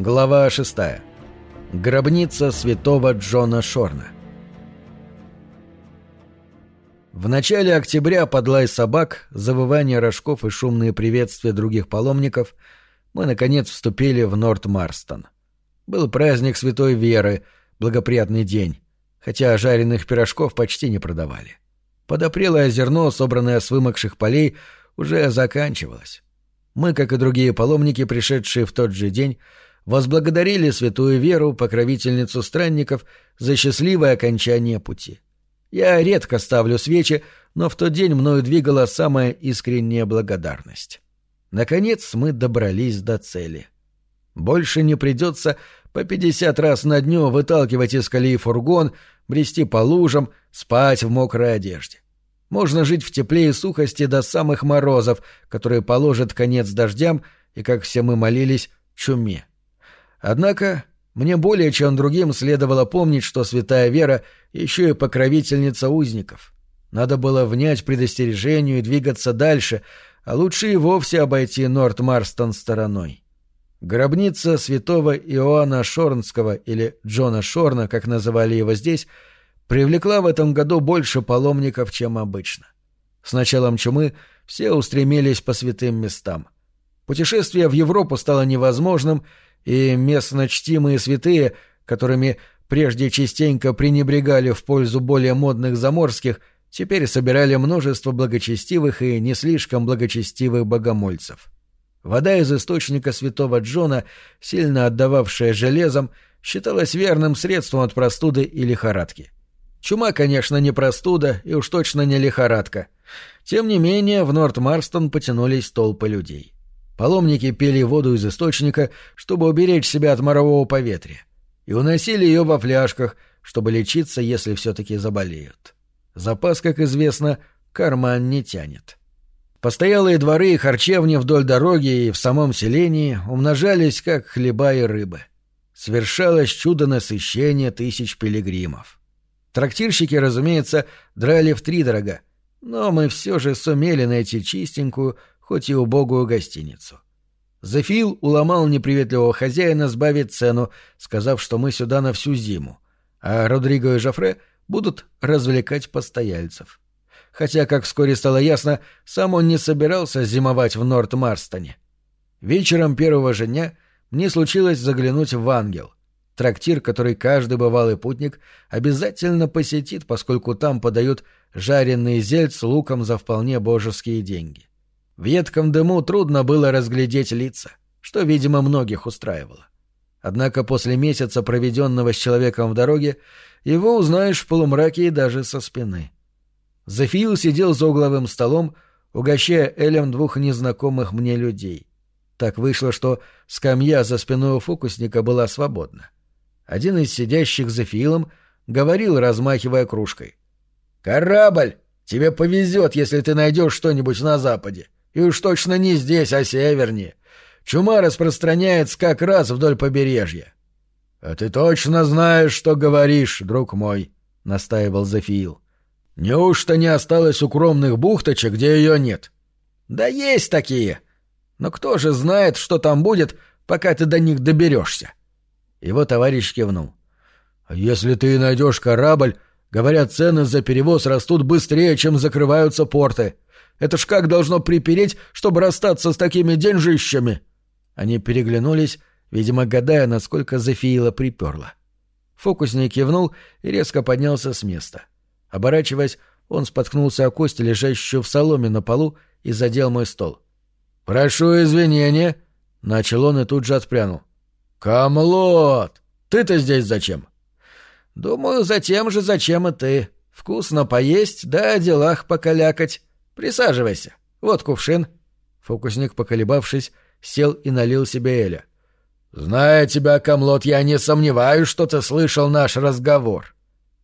Глава 6. Гробница святого Джона Шорна. В начале октября под лай собак, завывание рожков и шумные приветствия других паломников мы, наконец, вступили в Норт-Марстон. Был праздник Святой Веры, благоприятный день, хотя жареных пирожков почти не продавали. Подопрелое зерно, собранное с вымокших полей, уже заканчивалось. Мы, как и другие паломники, пришедшие в тот же день, возблагодарили святую Веру, покровительницу странников, за счастливое окончание пути. Я редко ставлю свечи, но в тот день мною двигала самая искренняя благодарность. Наконец мы добрались до цели. Больше не придется по пятьдесят раз на дню выталкивать из колеи фургон, брести по лужам, спать в мокрой одежде. Можно жить в тепле и сухости до самых морозов, которые положат конец дождям и, как все мы молились, чуме. Однако мне более чем другим следовало помнить, что святая Вера еще и покровительница узников. Надо было внять предостережению и двигаться дальше, а лучше и вовсе обойти Норт-Марстон стороной. Гробница святого Иоанна Шорнского или Джона Шорна, как называли его здесь, привлекла в этом году больше паломников, чем обычно. С началом чумы все устремились по святым местам. Путешествие в Европу стало невозможным, и местно чтимые святые, которыми прежде частенько пренебрегали в пользу более модных заморских, теперь собирали множество благочестивых и не слишком благочестивых богомольцев. Вода из источника святого Джона, сильно отдававшая железом, считалась верным средством от простуды и лихорадки. Чума, конечно, не простуда и уж точно не лихорадка. Тем не менее, в Норт-Марстон потянулись толпы людей. Паломники пили воду из источника, чтобы уберечь себя от морового поветрия, и уносили ее во фляжках, чтобы лечиться, если все-таки заболеют. Запас, как известно, карман не тянет. Постоялые дворы и харчевни вдоль дороги и в самом селении умножались, как хлеба и рыбы. Свершалось чудо насыщения тысяч пилигримов. Трактирщики, разумеется, драли втридорога, но мы все же сумели найти чистенькую, хоть и убогую гостиницу. Зефил уломал неприветливого хозяина сбавить цену, сказав, что мы сюда на всю зиму, а Родриго и Жофре будут развлекать постояльцев. Хотя, как вскоре стало ясно, сам он не собирался зимовать в Норт-Марстоне. Вечером первого же дня мне случилось заглянуть в Ангел, трактир, который каждый бывалый путник обязательно посетит, поскольку там подают жареный зельд с луком за вполне божеские деньги. В едком дыму трудно было разглядеть лица, что, видимо, многих устраивало. Однако после месяца, проведенного с человеком в дороге, его узнаешь в полумраке и даже со спины. Зефиил сидел за угловым столом, угощая Элем двух незнакомых мне людей. Так вышло, что скамья за спиной у фокусника была свободна. Один из сидящих за Фиилом говорил, размахивая кружкой. «Корабль! Тебе повезет, если ты найдешь что-нибудь на западе. И уж точно не здесь, а севернее. Чума распространяется как раз вдоль побережья. — А ты точно знаешь, что говоришь, друг мой, — настаивал Зафиил. — Неужто не осталось укромных бухточек, где ее нет? — Да есть такие. Но кто же знает, что там будет, пока ты до них доберешься? Его товарищ кивнул. «А — Если ты найдешь корабль, говорят, цены за перевоз растут быстрее, чем закрываются порты. — это ж как должно припереть, чтобы расстаться с такими деньжищами?» Они переглянулись, видимо, гадая, насколько Зефиила приперла. Фокусник кивнул и резко поднялся с места. Оборачиваясь, он споткнулся о кость, лежащую в соломе на полу, и задел мой стол. «Прошу извинения», — начал он и тут же отпрянул. «Камлот! Ты-то здесь зачем?» «Думаю, затем же, зачем и ты. Вкусно поесть, да о делах покалякать. Присаживайся. Вот кувшин». Фокусник, поколебавшись, сел и налил себе Эля. «Зная тебя, Камлот, я не сомневаюсь, что ты слышал наш разговор».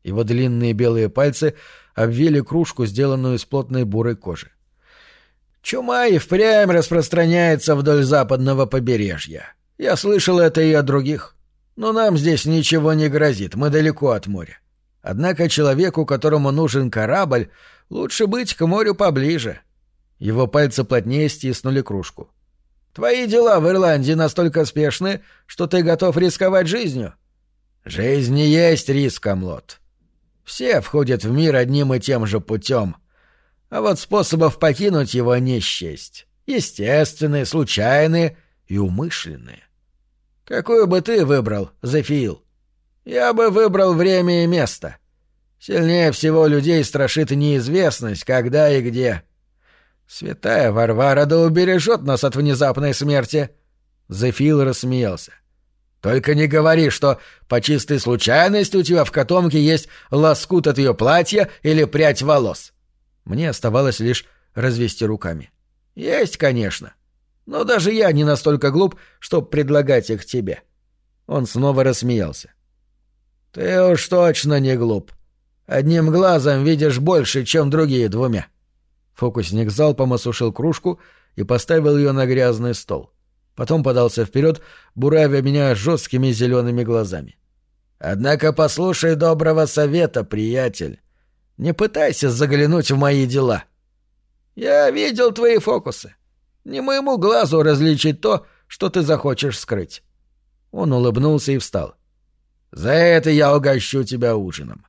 Его длинные белые пальцы обвили кружку, сделанную из плотной бурой кожи. «Чума и впрямь распространяется вдоль западного побережья. Я слышал это и от других. Но нам здесь ничего не грозит, мы далеко от моря. Однако человеку, которому нужен корабль, Лучше быть к морю поближе. Его пальцы плотнее стиснули кружку. Твои дела в Ирландии настолько спешны, что ты готов рисковать жизнью. Жизнь не есть риск, Амлот. Все входят в мир одним и тем же путем. А вот способов покинуть его не счесть. Естественные, случайные и умышленные. Какую бы ты выбрал, Зефиил? Я бы выбрал время и место. Сильнее всего людей страшит неизвестность, когда и где. Святая Варвара да убережет нас от внезапной смерти. Зефил рассмеялся. Только не говори, что по чистой случайности у тебя в котомке есть лоскут от ее платья или прядь волос. Мне оставалось лишь развести руками. Есть, конечно. Но даже я не настолько глуп, чтобы предлагать их тебе. Он снова рассмеялся. Ты уж точно не глуп. Одним глазом видишь больше, чем другие двумя. Фокусник залпом осушил кружку и поставил ее на грязный стол. Потом подался вперед, буравя меня жесткими зелеными глазами. «Однако послушай доброго совета, приятель. Не пытайся заглянуть в мои дела. Я видел твои фокусы. Не моему глазу различить то, что ты захочешь скрыть». Он улыбнулся и встал. «За это я угощу тебя ужином.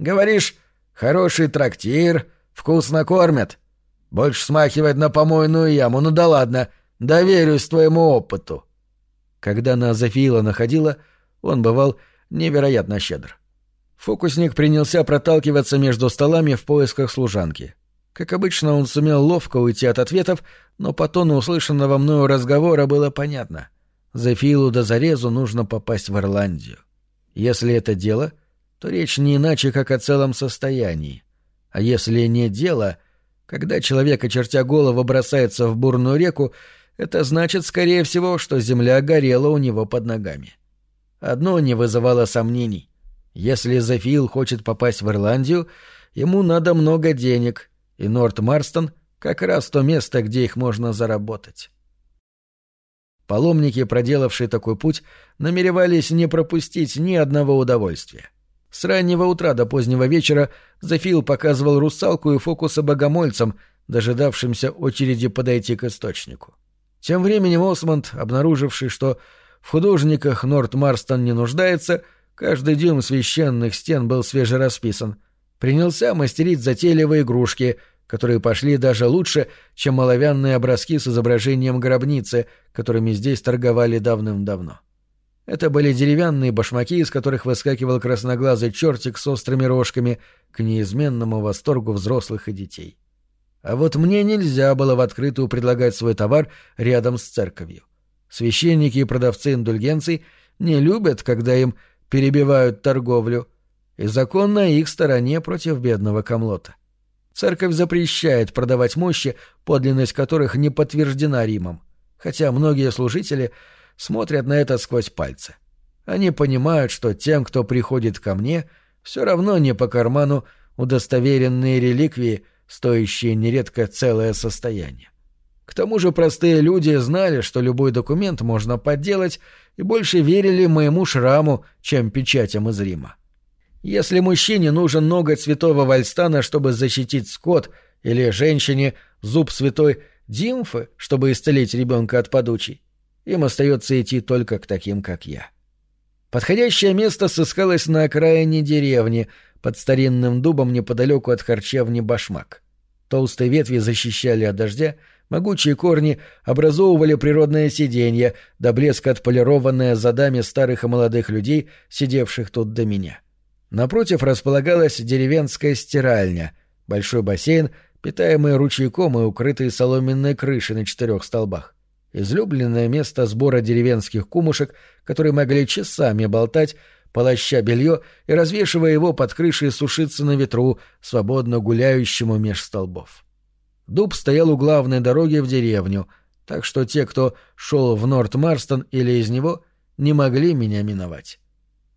Говоришь, хороший трактир, вкусно кормят. Больше смахивает на помойную яму, ну да ладно, доверюсь твоему опыту». Когда на Азофиила находила, он бывал невероятно щедр. Фокусник принялся проталкиваться между столами в поисках служанки. Как обычно, он сумел ловко уйти от ответов, но по тону услышанного мною разговора было понятно. Зефилу до зарезу нужно попасть в Ирландию. Если это дело, то речь не иначе, как о целом состоянии. А если не дело, когда человек, очертя голову, бросается в бурную реку, это значит, скорее всего, что земля горела у него под ногами. Одно не вызывало сомнений. Если Зефил хочет попасть в Ирландию, ему надо много денег, и Норт Марстон — как раз то место, где их можно заработать. Паломники, проделавшие такой путь, намеревались не пропустить ни одного удовольствия. С раннего утра до позднего вечера Зефил показывал русалку и фокусы богомольцам, дожидавшимся очереди подойти к источнику. Тем временем Осмонд, обнаруживший, что в художниках Норт Марстон не нуждается, — Каждый дюйм священных стен был свежерасписан. Принялся мастерить затейливые игрушки, которые пошли даже лучше, чем оловянные образки с изображением гробницы, которыми здесь торговали давным-давно. Это были деревянные башмаки, из которых выскакивал красноглазый чертик с острыми рожками, к неизменному восторгу взрослых и детей. А вот мне нельзя было в открытую предлагать свой товар рядом с церковью. Священники и продавцы индульгенций не любят, когда им перебивают торговлю, и закон на их стороне против бедного Камлота. Церковь запрещает продавать мощи, подлинность которых не подтверждена Римом, хотя многие служители смотрят на это сквозь пальцы. Они понимают, что тем, кто приходит ко мне, все равно не по карману удостоверенные реликвии, стоящие нередко целое состояние. К тому же простые люди знали, что любой документ можно подделать, и больше верили моему шраму, чем печатям из Рима. Если мужчине нужен ноготь святого Вальстана, чтобы защитить скот, или женщине зуб святой Димфы, чтобы исцелить ребенка от подучий, им остается идти только к таким, как я. Подходящее место сыскалось на окраине деревни, под старинным дубом неподалеку от харчевни Башмак. Толстые ветви защищали от дождя, Могучие корни образовывали природное сиденье, до блеска отполированное задами старых и молодых людей, сидевших тут до меня. Напротив располагалась деревенская стиральня, большой бассейн, питаемый ручейком и укрытый соломенной крышей на четырех столбах. Излюбленное место сбора деревенских кумушек, которые могли часами болтать, полоща белье и развешивая его под крышей сушиться на ветру, свободно гуляющему меж столбов. Дуб стоял у главной дороги в деревню, так что те, кто шел в Норт-Марстон или из него, не могли меня миновать.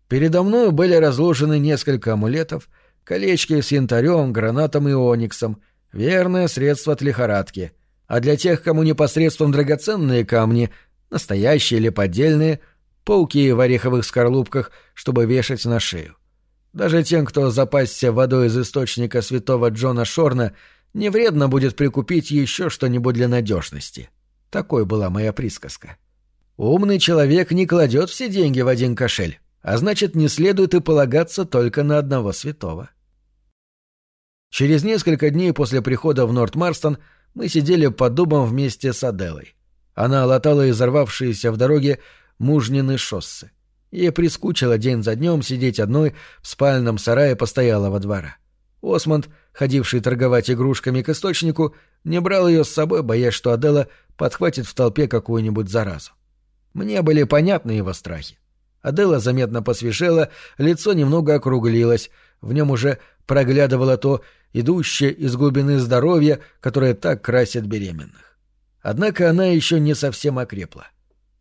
Передо мною были разложены несколько амулетов, колечки с янтарем, гранатом и ониксом, верное средство от лихорадки. А для тех, кому непосредством драгоценные камни, настоящие или поддельные, пауки в ореховых скорлупках, чтобы вешать на шею. Даже тем, кто запасся водой из источника святого Джона Шорна, не вредно будет прикупить еще что-нибудь для надежности. Такой была моя присказка. Умный человек не кладет все деньги в один кошель, а значит, не следует и полагаться только на одного святого. Через несколько дней после прихода в Норт-Марстон мы сидели под дубом вместе с Аделой. Она латала изорвавшиеся в дороге мужнины шоссы. Ей прискучило день за днем сидеть одной в спальном сарае постоялого двора. Осмонд, ходивший торговать игрушками к источнику, не брал ее с собой, боясь, что Адела подхватит в толпе какую-нибудь заразу. Мне были понятны его страхи. Адела заметно посвежела, лицо немного округлилось, в нем уже проглядывало то идущее из глубины здоровья, которое так красит беременных. Однако она еще не совсем окрепла.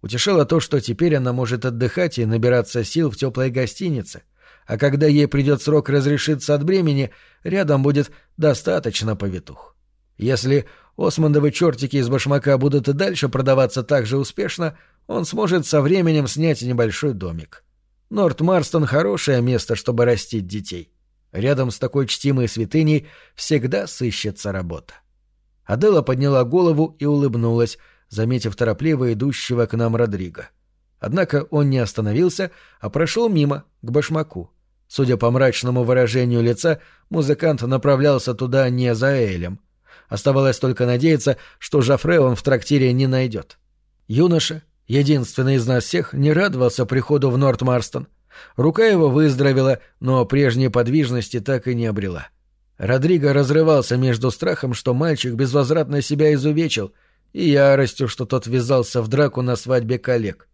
Утешало то, что теперь она может отдыхать и набираться сил в теплой гостинице, а когда ей придет срок разрешиться от бремени, рядом будет достаточно повитух. Если османдовы чертики из башмака будут и дальше продаваться так же успешно, он сможет со временем снять небольшой домик. Норт Марстон — хорошее место, чтобы растить детей. Рядом с такой чтимой святыней всегда сыщется работа. Адела подняла голову и улыбнулась, заметив торопливо идущего к нам Родриго. Однако он не остановился, а прошел мимо, к башмаку. Судя по мрачному выражению лица, музыкант направлялся туда не за Элем. Оставалось только надеяться, что Жафре он в трактире не найдет. Юноша, единственный из нас всех, не радовался приходу в Норт-Марстон. Рука его выздоровела, но прежней подвижности так и не обрела. Родриго разрывался между страхом, что мальчик безвозвратно себя изувечил, и яростью, что тот ввязался в драку на свадьбе коллег.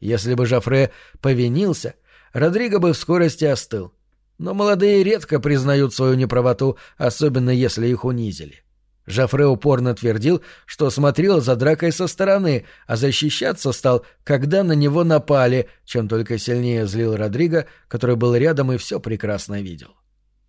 Если бы Жафре повинился, Родриго бы в скорости остыл. Но молодые редко признают свою неправоту, особенно если их унизили. Жафре упорно твердил, что смотрел за дракой со стороны, а защищаться стал, когда на него напали, чем только сильнее злил Родриго, который был рядом и все прекрасно видел.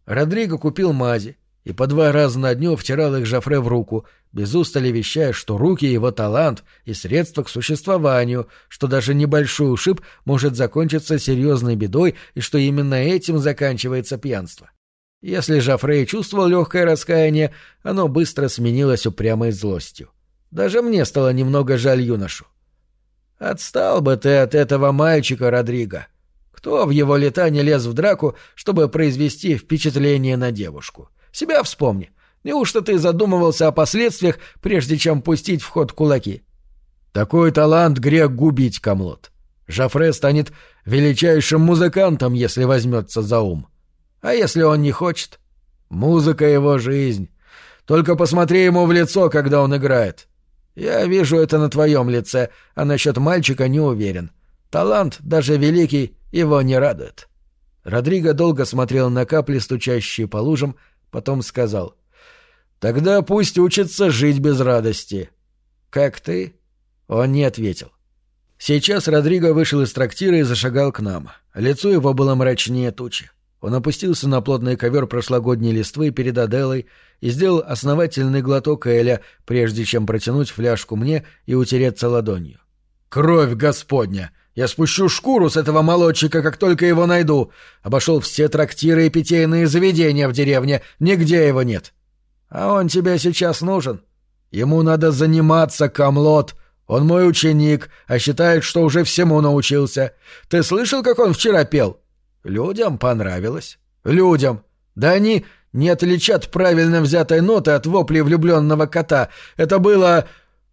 Родриго купил мази и по два раза на дню втирал их Жафре в руку, без устали вещая, что руки — его талант и средство к существованию, что даже небольшой ушиб может закончиться серьезной бедой и что именно этим заканчивается пьянство. Если Жафрей чувствовал легкое раскаяние, оно быстро сменилось упрямой злостью. Даже мне стало немного жаль юношу. «Отстал бы ты от этого мальчика, Родриго. Кто в его лета не лез в драку, чтобы произвести впечатление на девушку? Себя вспомни. Неужто ты задумывался о последствиях, прежде чем пустить в ход кулаки? Такой талант грех губить, Камлот. Жафре станет величайшим музыкантом, если возьмется за ум. А если он не хочет? Музыка — его жизнь. Только посмотри ему в лицо, когда он играет. Я вижу это на твоем лице, а насчет мальчика не уверен. Талант, даже великий, его не радует. Родриго долго смотрел на капли, стучащие по лужам, потом сказал. «Тогда пусть учится жить без радости». «Как ты?» Он не ответил. Сейчас Родриго вышел из трактира и зашагал к нам. Лицо его было мрачнее тучи. Он опустился на плотный ковер прошлогодней листвы перед Аделой и сделал основательный глоток Эля, прежде чем протянуть фляжку мне и утереться ладонью. «Кровь Господня! Я спущу шкуру с этого молодчика, как только его найду! Обошел все трактиры и питейные заведения в деревне, нигде его нет!» «А он тебе сейчас нужен?» «Ему надо заниматься, Камлот!» Он мой ученик, а считает, что уже всему научился. Ты слышал, как он вчера пел? Людям понравилось. Людям. Да они не отличат правильно взятой ноты от вопли влюбленного кота. Это было...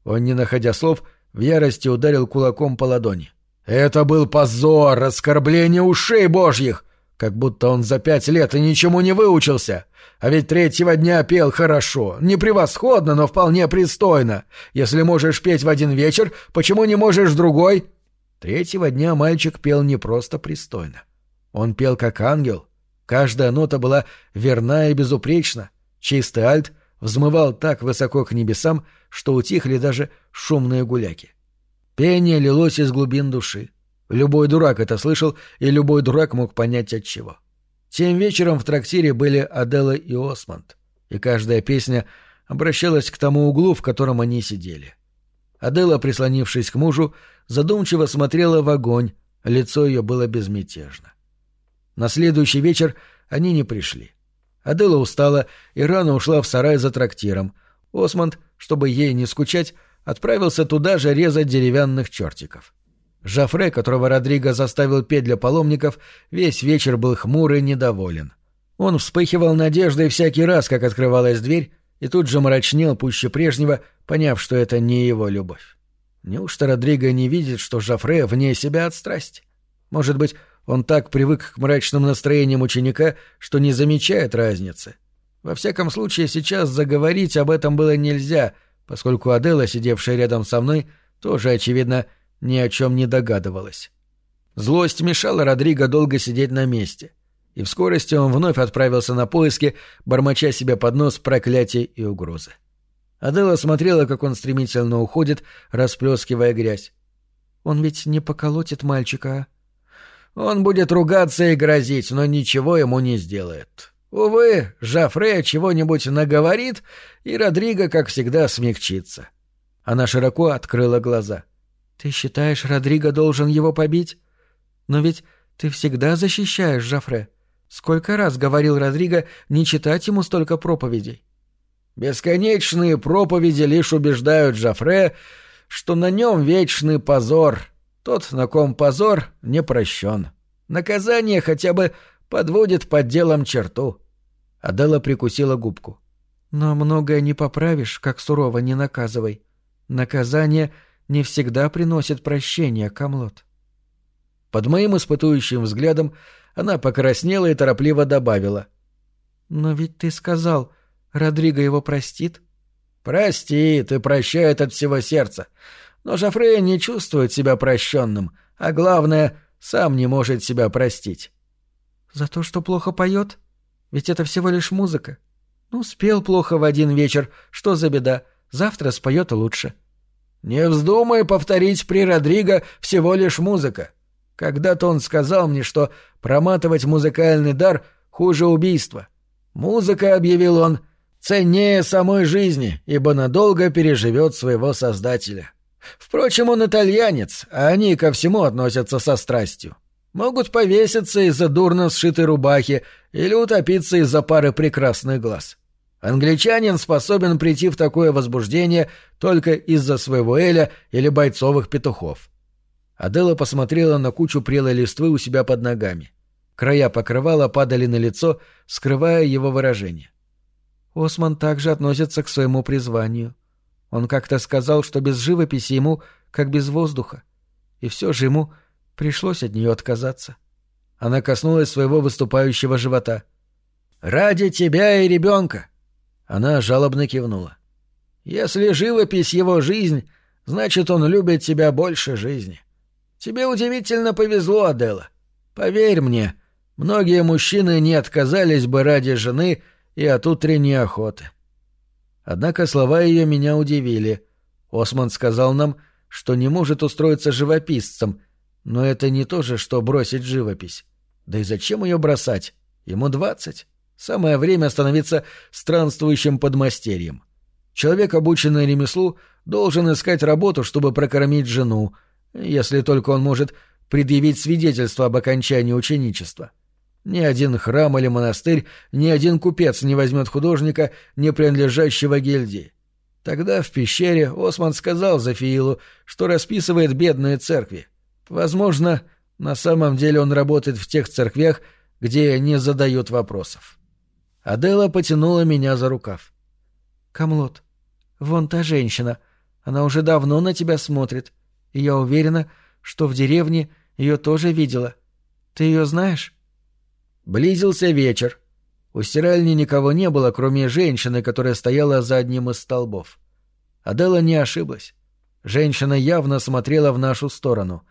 Он, не находя слов, в ярости ударил кулаком по ладони. Это был позор, оскорбление ушей божьих. Как будто он за пять лет и ничему не выучился. А ведь третьего дня пел хорошо. Не превосходно, но вполне пристойно. Если можешь петь в один вечер, почему не можешь в другой? Третьего дня мальчик пел не просто пристойно. Он пел как ангел. Каждая нота была верна и безупречна. Чистый альт взмывал так высоко к небесам, что утихли даже шумные гуляки. Пение лилось из глубин души. Любой дурак это слышал, и любой дурак мог понять от чего. Тем вечером в трактире были Адела и Осмонд, и каждая песня обращалась к тому углу, в котором они сидели. Адела, прислонившись к мужу, задумчиво смотрела в огонь, лицо ее было безмятежно. На следующий вечер они не пришли. Адела устала и рано ушла в сарай за трактиром. Осмонд, чтобы ей не скучать, отправился туда же резать деревянных чертиков. Жафре, которого Родриго заставил петь для паломников, весь вечер был хмур и недоволен. Он вспыхивал надеждой всякий раз, как открывалась дверь, и тут же мрачнел пуще прежнего, поняв, что это не его любовь. Неужто Родриго не видит, что Жафре вне себя от страсти? Может быть, он так привык к мрачным настроениям ученика, что не замечает разницы. Во всяком случае, сейчас заговорить об этом было нельзя, поскольку Адела, сидевшая рядом со мной, тоже, очевидно, ни о чем не догадывалась. Злость мешала Родриго долго сидеть на месте, и в скорости он вновь отправился на поиски, бормоча себе под нос проклятия и угрозы. Адела смотрела, как он стремительно уходит, расплескивая грязь. «Он ведь не поколотит мальчика, а?» «Он будет ругаться и грозить, но ничего ему не сделает. Увы, Жафре чего-нибудь наговорит, и Родриго, как всегда, смягчится». Она широко открыла глаза. «Ты считаешь, Родриго должен его побить? Но ведь ты всегда защищаешь Жафре. Сколько раз говорил Родриго не читать ему столько проповедей?» «Бесконечные проповеди лишь убеждают Жафре, что на нем вечный позор. Тот, на ком позор, не прощен. Наказание хотя бы подводит под делом черту». Адела прикусила губку. «Но многое не поправишь, как сурово не наказывай. Наказание не всегда приносит прощения, Камлот. Под моим испытующим взглядом она покраснела и торопливо добавила. «Но ведь ты сказал, Родриго его простит?» «Простит и прощает от всего сердца. Но Жафрея не чувствует себя прощенным, а главное, сам не может себя простить». «За то, что плохо поет? Ведь это всего лишь музыка. Ну, спел плохо в один вечер, что за беда, завтра споет лучше». «Не вздумай повторить при Родриго всего лишь музыка. Когда-то он сказал мне, что проматывать музыкальный дар хуже убийства. Музыка, — объявил он, — ценнее самой жизни, ибо надолго переживет своего создателя. Впрочем, он итальянец, а они ко всему относятся со страстью. Могут повеситься из-за дурно сшитой рубахи или утопиться из-за пары прекрасных глаз. Англичанин способен прийти в такое возбуждение только из-за своего Эля или бойцовых петухов. Адела посмотрела на кучу прелой листвы у себя под ногами. Края покрывала падали на лицо, скрывая его выражение. Осман также относится к своему призванию. Он как-то сказал, что без живописи ему как без воздуха. И все же ему пришлось от нее отказаться. Она коснулась своего выступающего живота. «Ради тебя и ребенка!» Она жалобно кивнула. «Если живопись его жизнь, значит, он любит тебя больше жизни. Тебе удивительно повезло, Адела. Поверь мне, многие мужчины не отказались бы ради жены и от утренней охоты». Однако слова ее меня удивили. Осман сказал нам, что не может устроиться живописцем, но это не то же, что бросить живопись. Да и зачем ее бросать? Ему двадцать. Самое время становиться странствующим подмастерьем. Человек, обученный ремеслу, должен искать работу, чтобы прокормить жену, если только он может предъявить свидетельство об окончании ученичества. Ни один храм или монастырь, ни один купец не возьмет художника, не принадлежащего гильдии. Тогда в пещере Осман сказал Зафиилу, что расписывает бедные церкви. Возможно, на самом деле он работает в тех церквях, где не задают вопросов. Адела потянула меня за рукав. «Камлот, вон та женщина. Она уже давно на тебя смотрит. И я уверена, что в деревне ее тоже видела. Ты ее знаешь?» Близился вечер. У стиральни никого не было, кроме женщины, которая стояла за одним из столбов. Адела не ошиблась. Женщина явно смотрела в нашу сторону.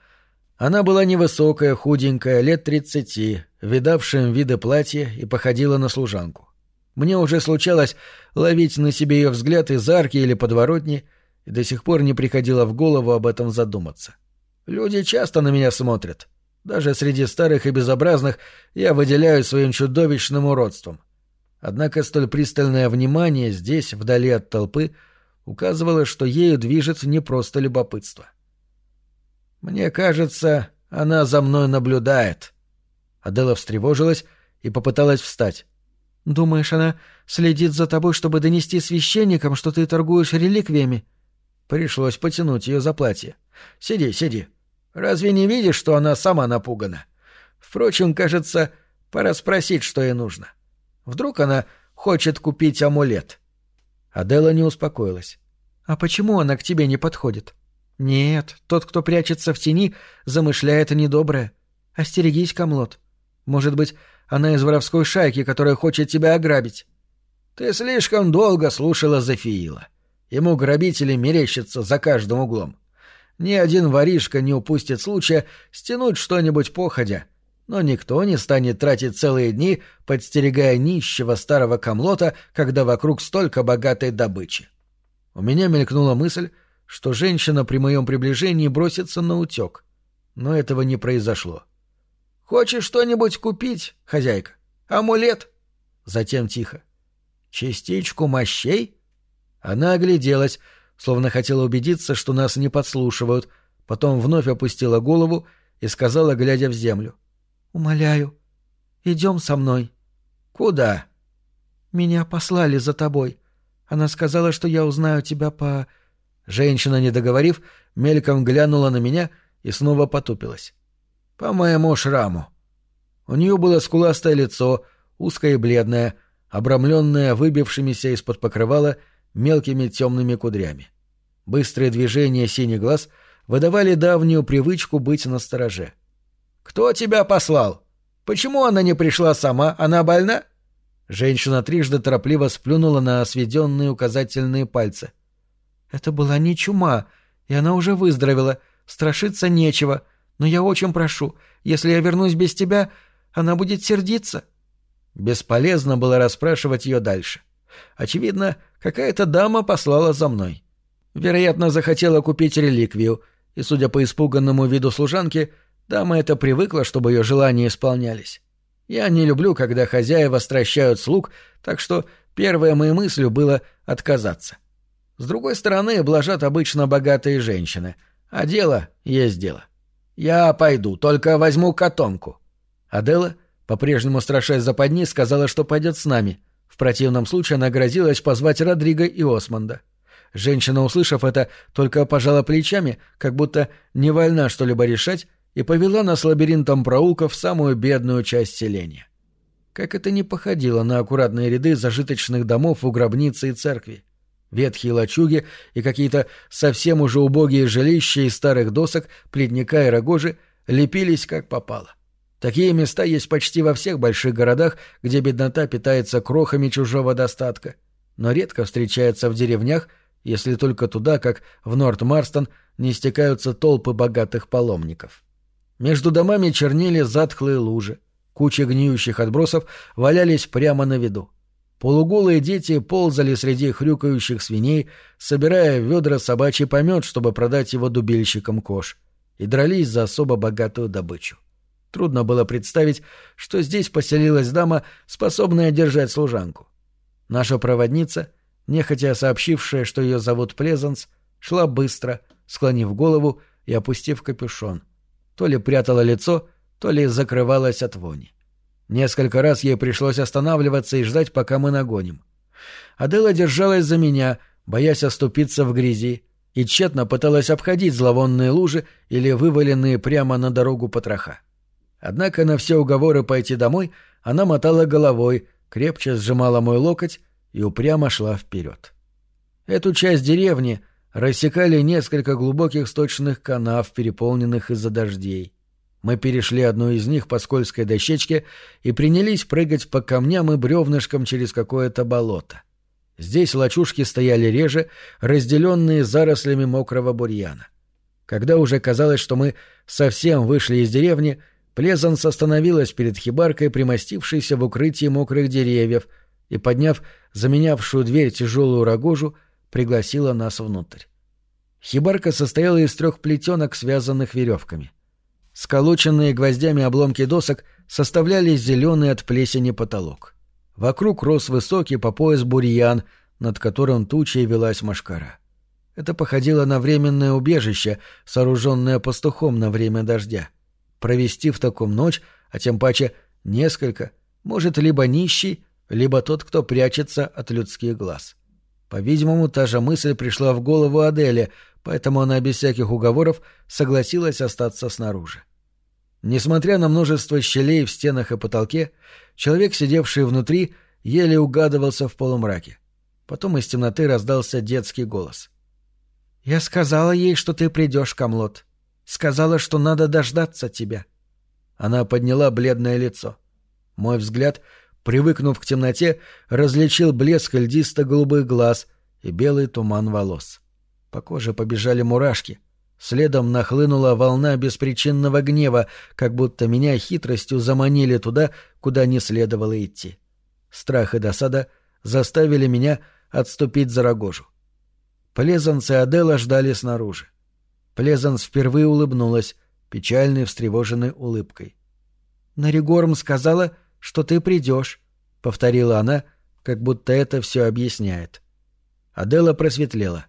Она была невысокая, худенькая, лет тридцати, видавшая виды платья и походила на служанку. Мне уже случалось ловить на себе ее взгляд из арки или подворотни, и до сих пор не приходило в голову об этом задуматься. Люди часто на меня смотрят. Даже среди старых и безобразных я выделяю своим чудовищным уродством. Однако столь пристальное внимание здесь, вдали от толпы, указывало, что ею движет не просто любопытство. «Мне кажется, она за мной наблюдает». Адела встревожилась и попыталась встать. «Думаешь, она следит за тобой, чтобы донести священникам, что ты торгуешь реликвиями?» Пришлось потянуть ее за платье. «Сиди, сиди. Разве не видишь, что она сама напугана? Впрочем, кажется, пора спросить, что ей нужно. Вдруг она хочет купить амулет?» Адела не успокоилась. «А почему она к тебе не подходит?» «Нет, тот, кто прячется в тени, замышляет недоброе. Остерегись, Камлот. Может быть, она из воровской шайки, которая хочет тебя ограбить». «Ты слишком долго слушала Зафиила. Ему грабители мерещатся за каждым углом. Ни один воришка не упустит случая стянуть что-нибудь походя, но никто не станет тратить целые дни, подстерегая нищего старого камлота, когда вокруг столько богатой добычи. У меня мелькнула мысль, что женщина при моем приближении бросится на утек. Но этого не произошло. «Хочешь что-нибудь купить, хозяйка? Амулет?» Затем тихо. «Частичку мощей?» Она огляделась, словно хотела убедиться, что нас не подслушивают, потом вновь опустила голову и сказала, глядя в землю. «Умоляю, идем со мной». «Куда?» «Меня послали за тобой. Она сказала, что я узнаю тебя по...» Женщина, не договорив, мельком глянула на меня и снова потупилась. «По моему шраму». У нее было скуластое лицо, узкое и бледное, обрамленное выбившимися из-под покрывала мелкими темными кудрями. Быстрые движения синих глаз выдавали давнюю привычку быть настороже. «Кто тебя послал? Почему она не пришла сама? Она больна?» Женщина трижды торопливо сплюнула на сведенные указательные пальцы. «Это была не чума, и она уже выздоровела. Страшиться нечего. Но я очень прошу, если я вернусь без тебя, она будет сердиться». Бесполезно было расспрашивать ее дальше. Очевидно, какая-то дама послала за мной. Вероятно, захотела купить реликвию, и, судя по испуганному виду служанки, дама это привыкла, чтобы ее желания исполнялись. Я не люблю, когда хозяева стращают слуг, так что первой моей мыслью было отказаться. С другой стороны, блажат обычно богатые женщины, а дело есть дело. Я пойду, только возьму котомку. Адела, по-прежнему страшась западни, сказала, что пойдет с нами. В противном случае она грозилась позвать Родриго и Осмонда. Женщина, услышав это, только пожала плечами, как будто не вольна что-либо решать, и повела нас лабиринтом проулков в самую бедную часть селения. Как это не походило на аккуратные ряды зажиточных домов у гробницы и церкви. Ветхие лачуги и какие-то совсем уже убогие жилища из старых досок, плетника и рогожи лепились как попало. Такие места есть почти во всех больших городах, где беднота питается крохами чужого достатка, но редко встречается в деревнях, если только туда, как в Норт-Марстон, не стекаются толпы богатых паломников. Между домами чернели затхлые лужи. Кучи гниющих отбросов валялись прямо на виду. Полуголые дети ползали среди хрюкающих свиней, собирая ведра собачий помет, чтобы продать его дубильщикам кож, и дрались за особо богатую добычу. Трудно было представить, что здесь поселилась дама, способная держать служанку. Наша проводница, нехотя сообщившая, что ее зовут Плезанс, шла быстро, склонив голову и опустив капюшон — то ли прятала лицо, то ли закрывалась от вони. Несколько раз ей пришлось останавливаться и ждать, пока мы нагоним. Адела держалась за меня, боясь оступиться в грязи, и тщетно пыталась обходить зловонные лужи или вываленные прямо на дорогу потроха. Однако на все уговоры пойти домой она мотала головой, крепче сжимала мой локоть и упрямо шла вперед. Эту часть деревни — рассекали несколько глубоких сточных канав, переполненных из-за дождей. Мы перешли одну из них по скользкой дощечке и принялись прыгать по камням и бревнышкам через какое-то болото. Здесь лачушки стояли реже, разделенные зарослями мокрого бурьяна. Когда уже казалось, что мы совсем вышли из деревни, Плезанс остановилась перед хибаркой, примостившейся в укрытии мокрых деревьев, и, подняв заменявшую дверь тяжелую рогожу, пригласила нас внутрь. Хибарка состояла из трех плетенок, связанных веревками. Сколоченные гвоздями обломки досок составляли зеленый от плесени потолок. Вокруг рос высокий по пояс бурьян, над которым тучей велась машкара. Это походило на временное убежище, сооруженное пастухом на время дождя. Провести в таком ночь, а тем паче несколько, может либо нищий, либо тот, кто прячется от людских глаз. — По-видимому, та же мысль пришла в голову Аделе, поэтому она без всяких уговоров согласилась остаться снаружи. Несмотря на множество щелей в стенах и потолке, человек, сидевший внутри, еле угадывался в полумраке. Потом из темноты раздался детский голос. «Я сказала ей, что ты придешь, Камлот. Сказала, что надо дождаться тебя». Она подняла бледное лицо. Мой взгляд, привыкнув к темноте, различил блеск льдисто-голубых глаз и белый туман волос. По коже побежали мурашки. Следом нахлынула волна беспричинного гнева, как будто меня хитростью заманили туда, куда не следовало идти. Страх и досада заставили меня отступить за рогожу. Плезанс и Адела ждали снаружи. Плезанс впервые улыбнулась, печальной, встревоженной улыбкой. «Наригорм сказала, что ты придешь», — повторила она, как будто это все объясняет. Адела просветлела.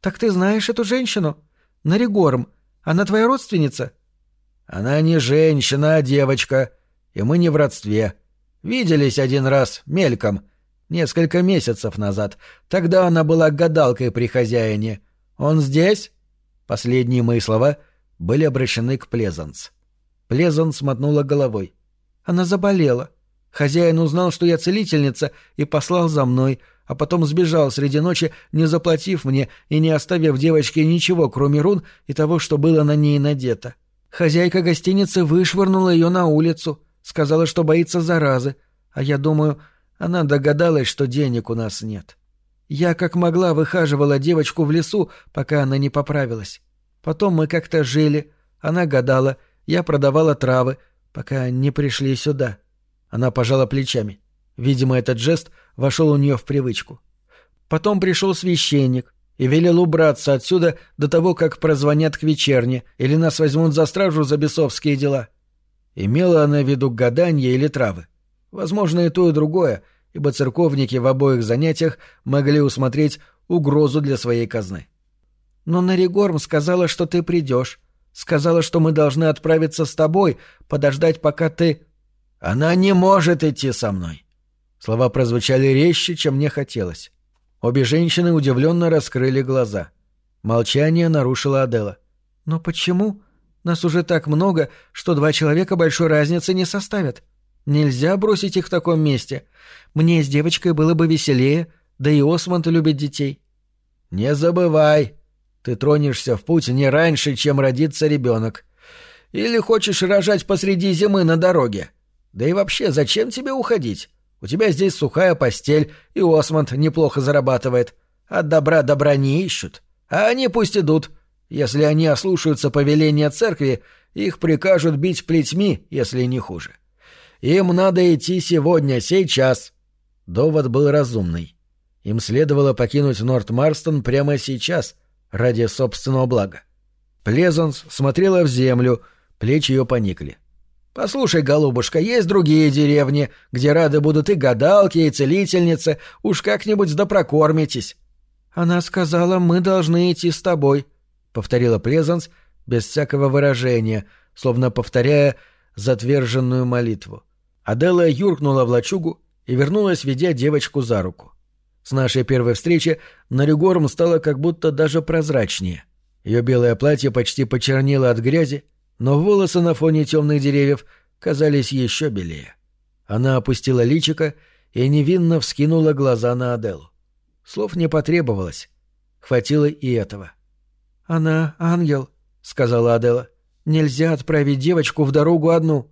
«Так ты знаешь эту женщину?» Наригорм, она твоя родственница?» «Она не женщина, а девочка, и мы не в родстве. Виделись один раз, мельком, несколько месяцев назад. Тогда она была гадалкой при хозяине. Он здесь?» Последние мои слова были обращены к Плезанс. Плезанс мотнула головой. «Она заболела. Хозяин узнал, что я целительница, и послал за мной, а потом сбежал среди ночи, не заплатив мне и не оставив девочке ничего, кроме рун и того, что было на ней надето. Хозяйка гостиницы вышвырнула ее на улицу, сказала, что боится заразы, а я думаю, она догадалась, что денег у нас нет. Я как могла выхаживала девочку в лесу, пока она не поправилась. Потом мы как-то жили, она гадала, я продавала травы, пока не пришли сюда. Она пожала плечами. Видимо, этот жест вошел у нее в привычку. Потом пришел священник и велел убраться отсюда до того, как прозвонят к вечерне, или нас возьмут за стражу за бесовские дела. Имела она в виду гаданье или травы. Возможно, и то, и другое, ибо церковники в обоих занятиях могли усмотреть угрозу для своей казны. «Но Наригорм сказала, что ты придешь. Сказала, что мы должны отправиться с тобой, подождать, пока ты...» «Она не может идти со мной. Слова прозвучали резче, чем мне хотелось. Обе женщины удивленно раскрыли глаза. Молчание нарушила Адела. «Но почему? Нас уже так много, что два человека большой разницы не составят. Нельзя бросить их в таком месте. Мне с девочкой было бы веселее, да и Осмонд любит детей». «Не забывай, ты тронешься в путь не раньше, чем родится ребенок. Или хочешь рожать посреди зимы на дороге? Да и вообще, зачем тебе уходить? У тебя здесь сухая постель, и Осмонд неплохо зарабатывает. От добра добра не ищут. А они пусть идут. Если они ослушаются повеления церкви, их прикажут бить плетьми, если не хуже. Им надо идти сегодня, сейчас. Довод был разумный. Им следовало покинуть Норт-Марстон прямо сейчас, ради собственного блага. Плезанс смотрела в землю, плечи ее поникли. «Послушай, голубушка, есть другие деревни, где рады будут и гадалки, и целительницы. Уж как-нибудь да прокормитесь». «Она сказала, мы должны идти с тобой», — повторила Плезанс без всякого выражения, словно повторяя затверженную молитву. Адела юркнула в лачугу и вернулась, ведя девочку за руку. С нашей первой встречи Нарюгорм стала как будто даже прозрачнее. Ее белое платье почти почернело от грязи, но волосы на фоне темных деревьев казались еще белее. Она опустила личико и невинно вскинула глаза на Аделу. Слов не потребовалось. Хватило и этого. «Она ангел», — сказала Адела. «Нельзя отправить девочку в дорогу одну».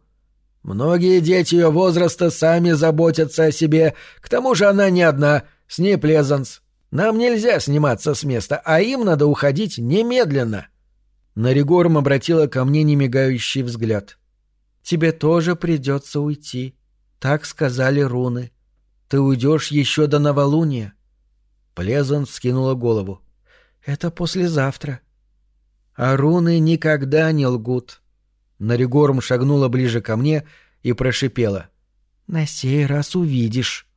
«Многие дети ее возраста сами заботятся о себе. К тому же она не одна, с ней Плезанс. Нам нельзя сниматься с места, а им надо уходить немедленно». Наригорм обратила ко мне немигающий взгляд. «Тебе тоже придется уйти. Так сказали руны. Ты уйдешь еще до новолуния». Плезан скинула голову. «Это послезавтра». «А руны никогда не лгут». Наригорм шагнула ближе ко мне и прошипела. «На сей раз увидишь».